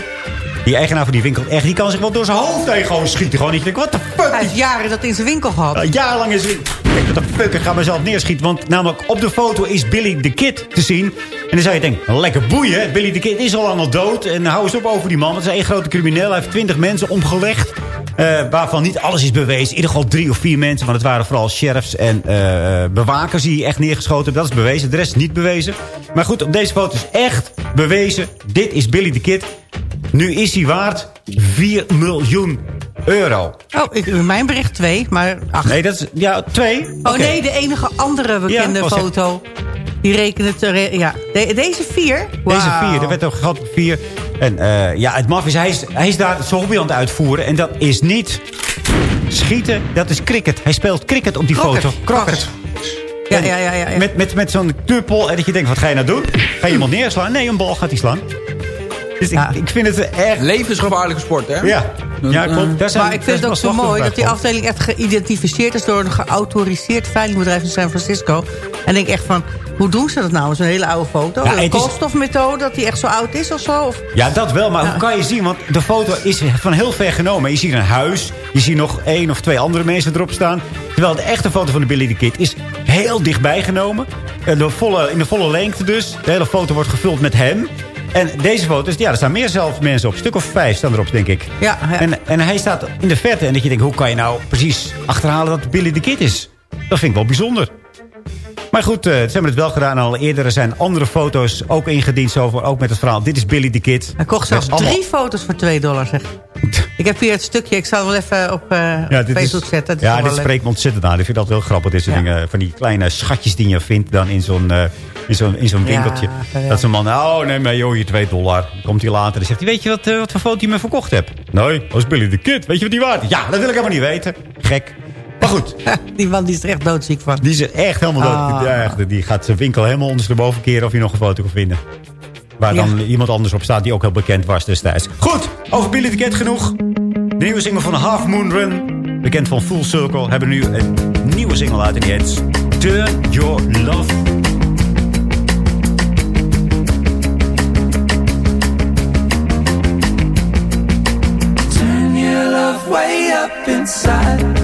Die eigenaar van die winkel, echt, die kan zich wel door zijn hoofd heen gewoon schieten. Gewoon denkt, what the fuck? Hij heeft jaren dat in zijn winkel gehad. Uh, jarenlang is Kijk, wat de fuck, ik ga mezelf neerschieten. Want namelijk op de foto is Billy the Kid te zien. En dan zou je denken, lekker boeien. Billy the Kid is al allemaal dood. En hou eens op over die man. Want is één grote crimineel. Hij heeft twintig mensen omgelegd. eh, waarvan niet alles is bewezen. In ieder geval drie of vier mensen. Want het waren vooral sheriffs en eh, bewakers die echt neergeschoten hebben. Dat is bewezen. De rest is niet bewezen. Maar goed, op deze foto is echt bewezen. Dit is Billy the Kid. Nu is hij waard 4 miljoen euro. Oh, ik, mijn bericht twee, maar... Ach. Nee, dat is... Ja, twee. Oh Oké. nee, de enige andere bekende Ja, foto. Die rekenen het... eh, re- ja, De- deze vier? Deze vier, er werd ook gehad op vier. En eh, ja, het maf is hij, is, hij is daar zijn hobby aan het uitvoeren. En dat is niet schieten, dat is cricket. Hij speelt cricket op die foto. Kroket. Ja, ja, ja, ja, ja. Met, met, met zo'n knuppel. En dat je denkt, wat ga je nou doen? Ga je iemand neerslaan? Nee, een bal gaat hij slaan. Dus ik, ik vind het echt... Levensgevaarlijke sport, hè? Ja, ja klopt. Maar ik vind het ook zo mooi dat die afdeling echt geïdentificeerd is... door een geautoriseerd veiligbedrijf in San Francisco. En ik denk echt van, hoe doen ze dat nou? Zo'n hele oude foto. Ja, een is- koolstofmethode, dat die echt zo oud is of zo? Of... Ja, dat wel. Maar Ja. hoe kan je zien? Want de foto is van heel ver genomen. Je ziet een huis. Je ziet nog één of twee andere mensen erop staan. Terwijl de echte foto van de Billy the Kid is heel dichtbij genomen. Eh, De volle, in de volle lengte dus. De hele foto wordt gevuld met hem. En deze foto's, ja, er staan meer zelf mensen op. Een stuk of vijf staan erop, denk ik. Ja, ja. En, en hij staat in de verte. En dat je denkt, hoe kan je nou precies achterhalen dat Billy the Kid is? Dat vind ik wel bijzonder. Maar goed, eh, ze hebben het wel gedaan. Al eerder zijn andere foto's ook ingediend. Zo, ook met het verhaal, dit is Billy the Kid. Hij kocht zelfs allemaal- drie foto's voor 2 dollar, zeg. Ik heb hier het stukje, ik zal het wel even op eh, Ja, dit Facebook is, zetten. Ja, dit leuk. spreekt me ontzettend aan. Ik vind dat heel grappig. Dit soort Ja. dingen, van die kleine schatjes die je vindt dan in zo'n eh, in zo'n in zo'n Ja, winkeltje. dat zo'n man, oh nee, maar joh, hier 2 dollar. Dan komt hij later en zegt hij, weet je wat, eh, wat voor foto je me verkocht hebt? Nee, dat is Billy the Kid. Weet je wat die waard is? Ja, dat wil ik helemaal niet weten. Gek. Maar goed, die man die is er echt doodziek van. die is er echt helemaal dood. Ah. Die gaat zijn winkel helemaal ondersteboven keren of je nog een foto kan vinden. Waar dan iemand anders op staat die ook heel bekend was destijds. Goed, over Billy the Kid genoeg. De nieuwe single van Half Moon Run. Bekend van Full Circle. Hebben nu een nieuwe single uit en die heet Turn Your Love. Turn your love way up inside.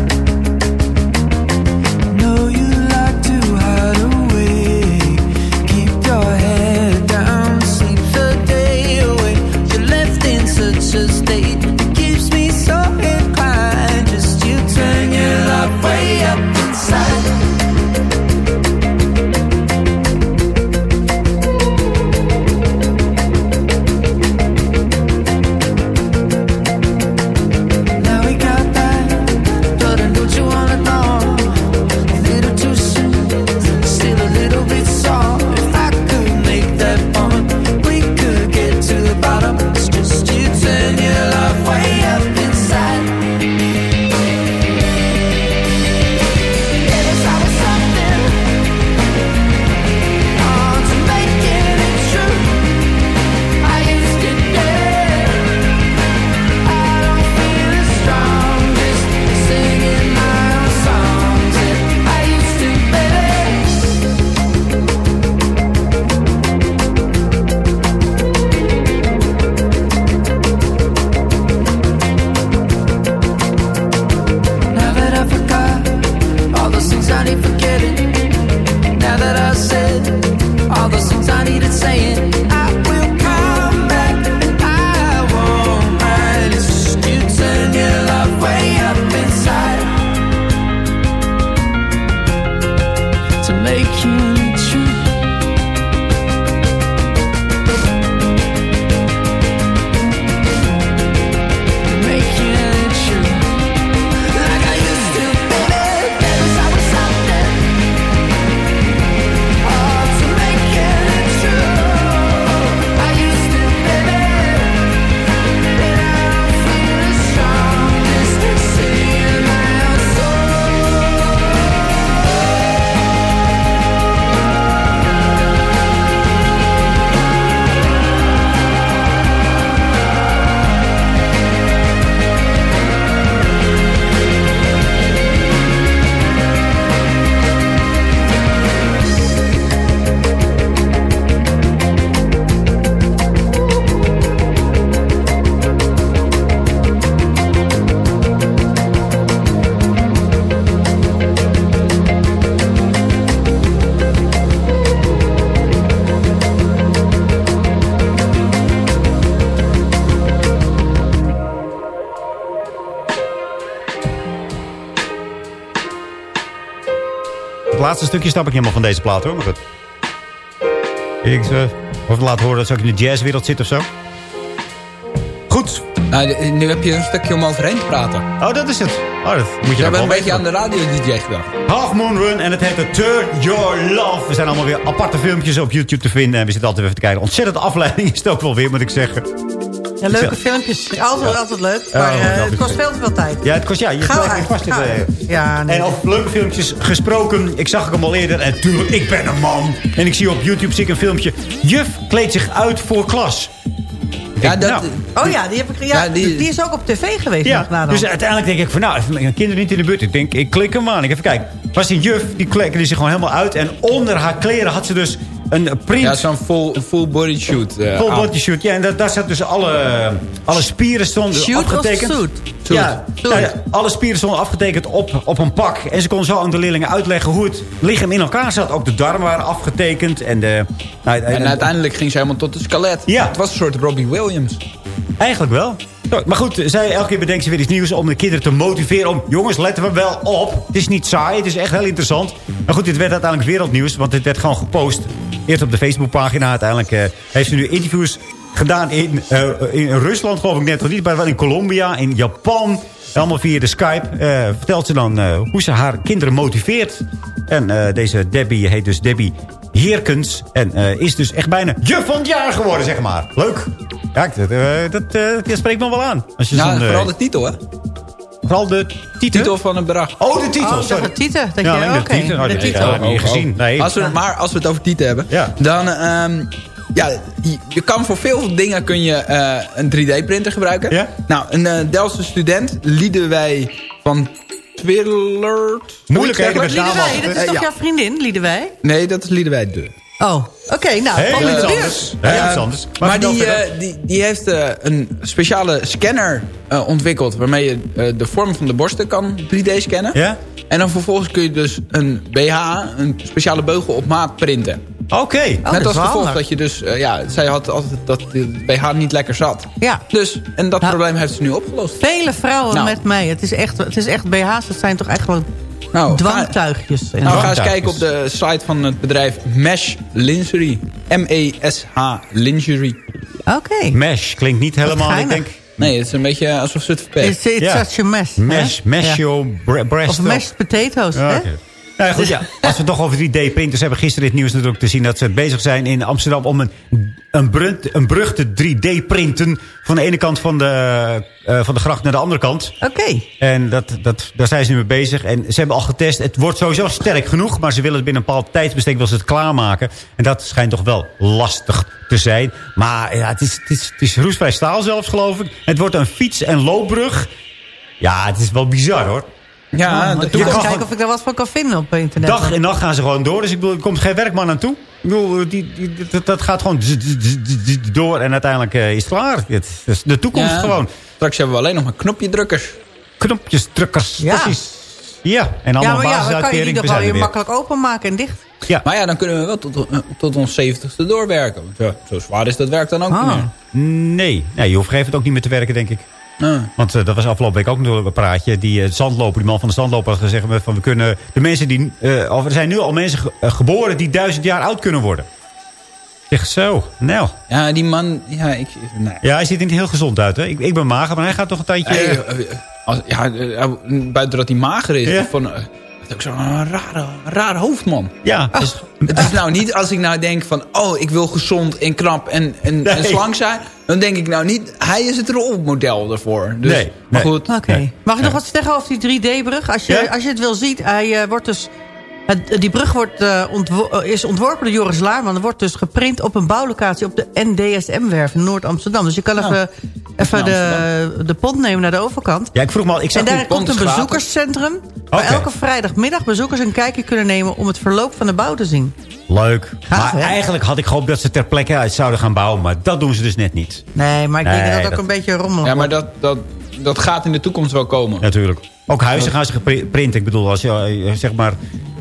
Laatste stukje snap ik helemaal van deze plaat hoor. Maar goed. Ik uh, of laten horen dat ze ook in de jazzwereld zit of zo. Goed. Nou, nu heb je een stukje om overheen te praten. Oh, dat is het. Oh, dat moet je We een beetje weten. aan de radio-dj gedacht. Half Moon Run en het heet Turn Your Love. Er zijn allemaal weer aparte filmpjes op YouTube te vinden. En we zitten altijd even te kijken. Ontzettend afleiding is het ook wel weer, moet ik zeggen. Ja, leuke filmpjes. Altijd, altijd leuk. Maar Oh, eh, het kost veel te veel tijd. Ja, het kost, ja, je blijft vast. Ja, nee. En over leuke filmpjes gesproken. Ik zag hem al eerder. En tuurlijk, ik ben een man. En ik zie op YouTube zie ik een filmpje. Juf kleedt zich uit voor klas. Ja, dat, Oh ja, die, heb ik, ja, Ja, die- die, is ook op tv geweest. Ja, dus uiteindelijk denk ik van, nou, mijn kinderen niet in de buurt. Ik denk, ik klik hem aan. Ik even kijken. Was een juf, die kleedde zich gewoon helemaal uit. En onder haar kleren had ze dus een print. ja, zo'n full, full body shoot. eh, Full body shoot. Ja, en daar, daar zat dus alle, alle spieren stonden Shoot of afgetekend. suit? Ja, Suit. nou ja, alle spieren stonden afgetekend op, op een pak. En ze kon zo aan de leerlingen uitleggen hoe het lichaam in elkaar zat. Ook de darmen waren afgetekend. En, de, nou, en- En uiteindelijk ging ze helemaal tot de skelet. Ja. Het was een soort Robbie Williams. Eigenlijk wel. Zo, Maar goed, zij, elke keer bedenkt ze weer iets nieuws om de kinderen te motiveren. Om, jongens, letten we wel op. Het is niet saai, het is echt heel interessant. Maar goed, dit werd uiteindelijk wereldnieuws. Want dit werd gewoon gepost. Eerst op de Facebookpagina. Uiteindelijk eh, heeft ze nu interviews gedaan in, eh, in Rusland, geloof ik net. Nog niet, maar wel in Colombia, in Japan. Allemaal via de Skype. eh, vertelt ze dan hoe ze haar kinderen motiveert. En deze Debbie heet dus Debbie Heerkens. En eh, is dus echt bijna juf van het jaar geworden, zeg maar. Leuk. Ja, dat, eh, dat, eh, dat spreekt me wel aan. Als je eh, vooral de titel, hè? vooral de titel. Titel van het bedrag. Oh, de titel. Oh, sorry. dat titel. Dat Ja, je, alleen de titel. Oh, de dat- titel. ja, dat heb ik niet gezien. Nee. Als we, maar als we het over titel hebben, Ja. dan... ehm, ja, je, je kan voor veel dingen kun je eh, een 3D-printer gebruiken. Ja? Nou, een eh Delftse student, Liedewij van Twillert. Moeilijkheden met Liedewij, dat is Eh, toch ja. jouw vriendin, Liedewij? Nee, dat is Liedewij de. Oh, oké, nou, anders. Iets anders. Maar, die, eh, die, die heeft eh, een speciale scanner eh, ontwikkeld... waarmee je eh, de vorm van de borsten kan 3D scannen. Ja? En dan vervolgens kun je dus een BH, een speciale beugel op maat printen. Oké. Oh, dat Net is als gevolg dat je dus... eh, ja, zij had altijd dat de BH niet lekker zat. Ja. Dus, en dat Nou. probleem heeft ze nu opgelost. Vele vrouwen Nou. met mij. Het is echt, het is echt BH's. Het zijn toch echt gewoon Nou, dwangtuigjes. Nou, ga eens kijken op de site van het bedrijf Mesh Lingerie. M-E-S-H Lingerie. Oké. Mesh klinkt niet helemaal, ik denk... Nee, het is een beetje alsof ze het verpest. It's, it's Ja. such a mess. Mesh, mesh Ja. your bre- breast. Of mashed potatoes, Ja, hè? Nou ja, goed, ja. Als we het toch over 3D-printers hebben... gisteren in het nieuws natuurlijk te zien dat ze bezig zijn in Amsterdam... om een, een, brug, een brug te 3D-printen... van de ene kant van de, eh, van de gracht naar de andere kant. Oké. En dat, dat, daar zijn ze nu mee bezig. En ze hebben al getest. Het wordt sowieso sterk genoeg. Maar ze willen het binnen een bepaald tijdsbestek willen ze het klaarmaken. En dat schijnt toch wel lastig te zijn. Maar ja, het is, het is, het is roestvrij staal zelfs, geloof ik. Het wordt een fiets- en loopbrug. Ja, het is wel bizar, hoor. Ja, Oh, de ik ga kijken of ik daar wat van kan vinden op internet. Dag en nacht gaan ze gewoon door. Dus ik bedoel, er komt geen werkman aan toe. Ik bedoel, die, die, dat, dat gaat gewoon door. En uiteindelijk eh, is het klaar. Het is de toekomst Ja. gewoon. Straks hebben we alleen nog maar knopjedrukkers. Knopjes, drukkers. Ja. Precies. Ja, en ja, allemaal maar ja, dan kan je die toch wel weer makkelijk openmaken en dicht. Ja. Maar ja, dan kunnen we wel tot, eh, tot ons 70ste doorwerken. Want ja, zo zwaar is dat werk dan ook Ah. niet meer. Nee. nee, je hoeft gegeven ook niet meer te werken, denk ik. Ah. Want eh, dat was afgelopen week ook natuurlijk een praatje. Die eh, zandloper, die man van de zandloper had gezegd... van we kunnen de mensen die... eh, of er zijn nu al mensen ge- geboren die duizend jaar oud kunnen worden. Zeg zo. Nou. Ja, die man... Ja, ik, nee. Ja, hij ziet er niet heel gezond uit, hè? Ik, ik ben mager, maar hij gaat toch een tijdje... Als, ja, buiten dat hij mager is. Ja. Van, is ook zo'n rare, rare hoofdman. ja. Dus, het is nou niet als ik nou denk van... Oh, ik wil gezond en knap en, en, en slank zijn. Dan denk ik nou niet... Hij is het rolmodel ervoor. Dus, Nee, Maar nee. goed. Oké. Nee. Mag ik nog Ja. wat zeggen over die 3D-brug? Als, je, Ja? als je het wil zien, hij eh, wordt dus... Het, die brug wordt, eh, ontwo- eh, is ontworpen door Joris Laarman. Er wordt dus geprint op een bouwlocatie op de NDSM-werf in Noord-Amsterdam. Dus je kan even, even de, de pont nemen naar de overkant. Ja, ik vroeg me al... Ik zag En daar komt een bezoekerscentrum... waar elke vrijdagmiddag bezoekers een kijkje kunnen nemen... om het verloop van de bouw te zien. Leuk. Gaaf, maar hè? eigenlijk had ik gehoopt dat ze ter plekke uit zouden gaan bouwen. Maar dat doen ze dus net niet. Nee, maar ik denk dat dat ook een beetje rommelig Ja, maar dat, dat, dat gaat in de toekomst wel komen. Natuurlijk. Ook huizen gaan ze geprinten. Ik bedoel, als je eh, zeg maar...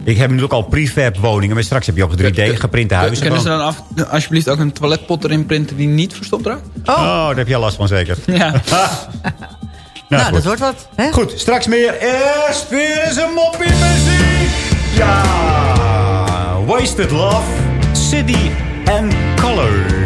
Ik heb natuurlijk al prefab woningen. Maar straks heb je ook 3D geprinte huizen. Kunnen ze dan af, alsjeblieft ook een toiletpot erin printen die niet verstopt raakt? Oh, Oh, daar heb je al last van zeker. Ja. nou, dat wordt wat. Hè? Goed, straks meer. Eerst weer eens een moppie muziek. Ja. Wasted Love, City and Color.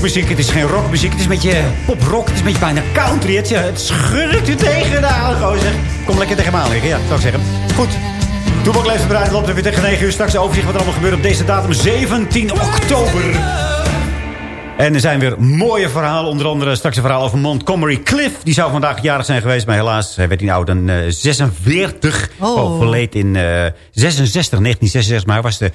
Popmuziek, het is geen rockmuziek. Het is een beetje poprock, het is een beetje bijna country. Het, ja, het schurkt u tegen de aan. zeg. Kom lekker tegen me aan liggen, ja, zou ik zeggen. Goed. Toebak leeft verbreid, loopt er weer tegen 9 uur. Straks overzicht wat er allemaal gebeurt op deze datum 17 oktober. En er zijn weer mooie verhalen. Onder andere straks een verhaal over Montgomery Cliff. Die zou vandaag jarig zijn geweest. Maar helaas, hij werd niet ouder dan eh, 46. Oh. Overleed in eh 66, 1966. Maar hij was de,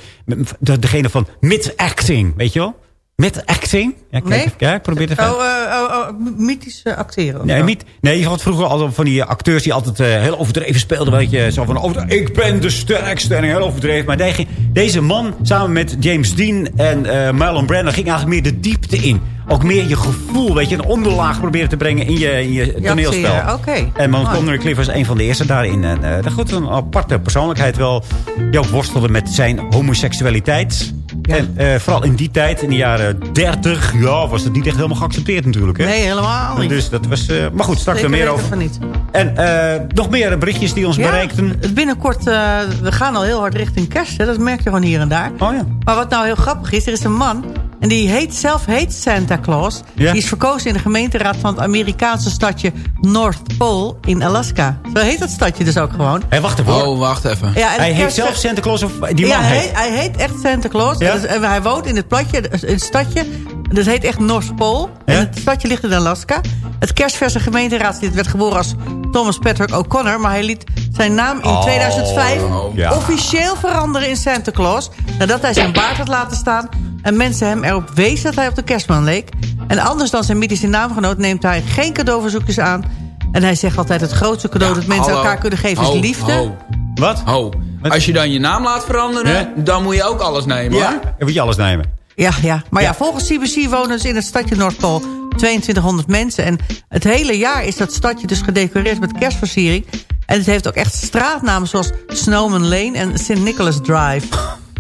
de, degene van mid-acting. Weet je wel? Mid-acting? Ja, kijk, Nee? ja, ik probeer het even. Oh, eh, oh, oh, mythische acteren. Nee, nee, je had vroeger al van die acteurs die altijd eh, heel overdreven speelden. Weet je, zo van, over, ik ben de sterkste en heel overdreven. Maar deze, deze man, samen met James Dean en eh Marlon Brando, ging eigenlijk meer de diepte in. Ook meer je gevoel, weet je, een onderlaag proberen te brengen in je, in je toneelspel. oké. En Montgomery. Cliff was een van de eerste daarin. En eh, goed, een aparte persoonlijkheid wel. Die ook worstelde met zijn homoseksualiteit. En eh, vooral in die tijd, in de jaren 30, ja, was het niet echt helemaal geaccepteerd natuurlijk. Hè? Nee, helemaal niet. Dus dat was... eh, maar goed, straks er meer over. van niet. En eh, nog meer berichtjes die ons Ja, bereikten. het binnenkort, eh, we gaan al heel hard richting kerst. Hè? Dat merk je gewoon hier en daar. Oh ja. Maar wat nou heel grappig is, er is een man... en die heet, zelf heet Santa Claus. Ja. Die is verkozen in de gemeenteraad van het Amerikaanse stadje North Pole in Alaska. Zo heet dat stadje dus ook gewoon. Hé, wacht even. Oh, wacht even. Hij heet zelf Santa Claus of die man ja, hij heet? heet, hij heet echt Santa Claus. Ja? Dus, en hij woont in het, platje, in het stadje. Dat heet echt North Pole. Ja? En het stadje ligt in Alaska. Het kerstverse gemeenteraadslid werd geboren als Thomas Patrick O'Connor. Maar hij liet zijn naam in Oh, 2005 ja. officieel veranderen in Santa Claus. Nadat hij zijn baard had laten staan. En mensen hem erop wezen dat hij op de kerstman leek. En anders dan zijn mythische naamgenoot neemt hij geen cadeauverzoekjes aan. En hij zegt altijd het grootste cadeau dat mensen Hallo. elkaar kunnen geven Ho, is liefde. ho, Wat? ho. Als je dan je naam laat veranderen, dan moet je ook alles nemen Ja, hoor. dan moet je alles nemen. Ja, ja. maar ja, Ja. volgens CBC wonen dus in het stadje Noordpool 2200 mensen. En het hele jaar is dat stadje dus gedecoreerd met kerstversiering. En het heeft ook echt straatnamen zoals Snowman Lane en St. Nicholas Drive.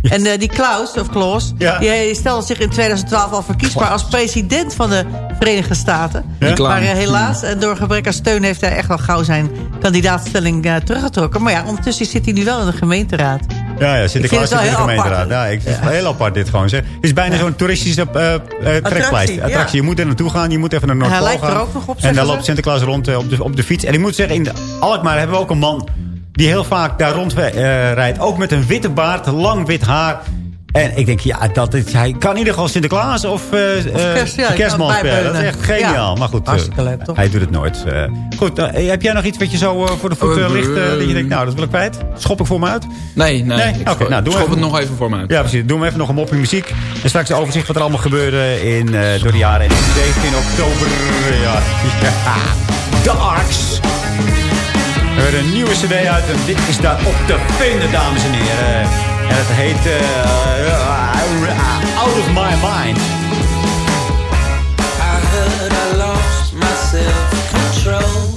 En eh, die Klaus, of Klaus, Ja. die eh, stelde zich in 2012 al verkiesbaar als president van de Verenigde Staten. Maar eh, helaas, en door gebrek aan steun heeft hij echt wel gauw zijn kandidaatstelling eh, teruggetrokken. Maar ja, ondertussen zit hij nu wel in de gemeenteraad. Ja, ja, zit wel in de gemeenteraad. apart. Ja, ik vind het wel heel apart dit gewoon. Zeg. Het is bijna zo'n toeristische eh, eh, trekpleister. Attractie. Je moet er naartoe gaan. Je moet even naar Hij Noordpool lijkt er gaan. ook nog op, En dan loopt Sinterklaas rond eh, op, de, op de fiets. En ik moet zeggen, in Alkmaar hebben we ook een man... die heel vaak daar rond eh, rijdt. Ook met een witte baard, lang wit haar... En ik denk, ja, dat is, hij kan in ieder geval Sinterklaas of, eh eh, kerst, ja, de kerstman spelen. Dat is echt geniaal. Ja. Maar goed, Hartstikke leuk, toch? hij doet het nooit. eh. goed, heb jij nog iets wat je zo eh, voor de voet Eh, ligt? dat je denkt, nou, dat wil ik kwijt. Schop ik voor me uit? Nee, nee. Nee? ik Oké, schop- nou, doe schop even- het nog even voor me uit. Ja, precies. Doen we even nog een mopje muziek. En straks een overzicht wat er allemaal gebeurde in, eh, door de jaren 17 oktober. Ja. ja. We hebben een nieuwe cd uit en dit is daar op te vinden, dames en heren. En het heet eh, Out of My Mind. I heard self-control.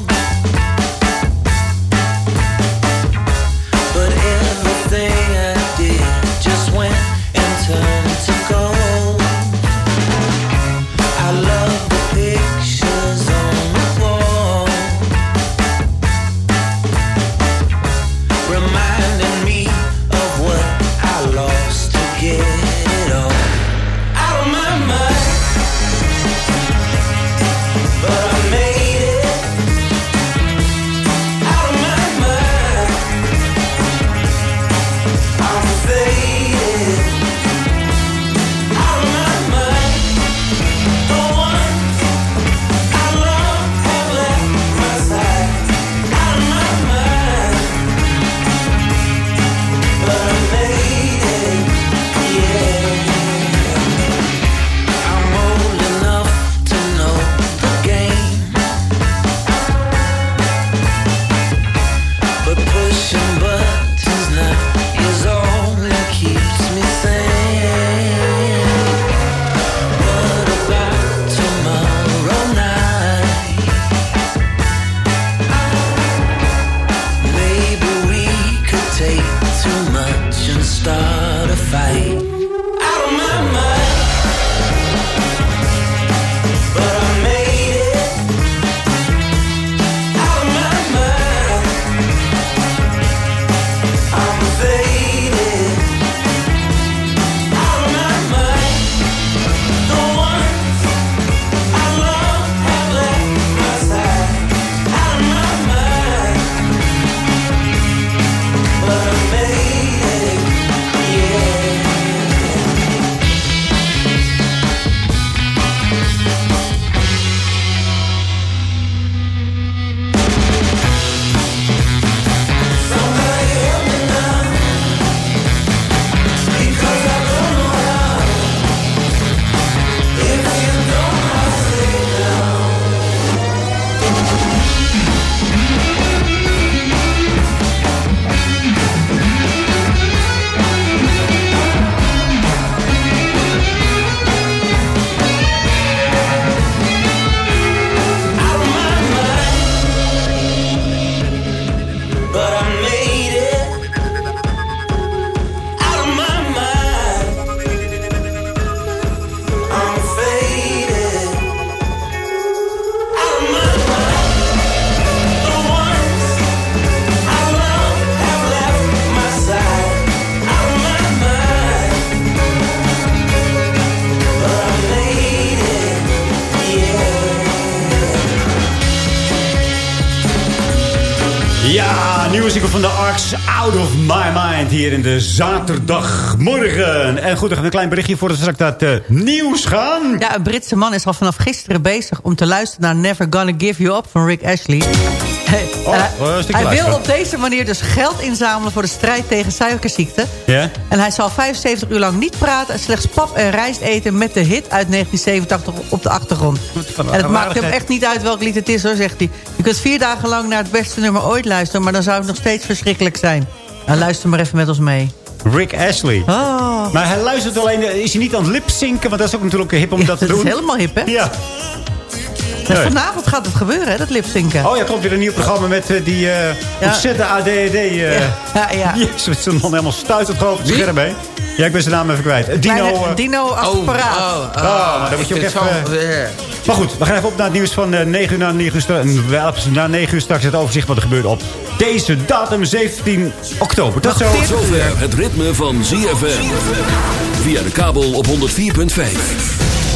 Hier in de zaterdagmorgen. En goed, nog een klein berichtje voordat we straks naar het eh, nieuws gaan. Ja, een Britse man is al vanaf gisteren bezig om te luisteren naar Never Gonna Give You Up van Rick Ashley. Hij, Oh, hij- een stukje hij wil op deze manier dus geld inzamelen voor de strijd tegen suikerziekte. Ja? En hij zal 75 uur lang niet praten en slechts pap en rijst eten met de hit uit 1987 op de achtergrond. En het maakt hem echt niet uit welk lied het is hoor, zegt hij. Je kunt vier dagen lang naar het beste nummer ooit luisteren, maar dan zou het nog steeds verschrikkelijk zijn. Nou, luister maar even met ons mee. Rick Ashley. Oh. Maar hij luistert alleen, is hij niet aan het lipzinken? Want dat is ook natuurlijk hip om dat te dat doen. is helemaal hip, hè? Ja. Nee. Vanavond gaat het gebeuren, hè, dat lipzinken. Oh ja, komt weer een nieuw programma met eh, die eh ontzettende ADD. eh Ja, ja. Jezus, met zo'n man helemaal ik het scherm heen. Ja, ik ben zijn naam even kwijt. Eh, Dino... Eh, Dino apparaat. Oh, oh, Oh, maar dan moet je ook even... weer. Maar goed, we gaan even op naar het nieuws van eh, 9 uur na 9 uur. Na 9 uur straks het overzicht wat er gebeurt op deze datum 17 oktober. Tot zo. Tot zover het ritme van ZFM. Via de kabel op 104.5.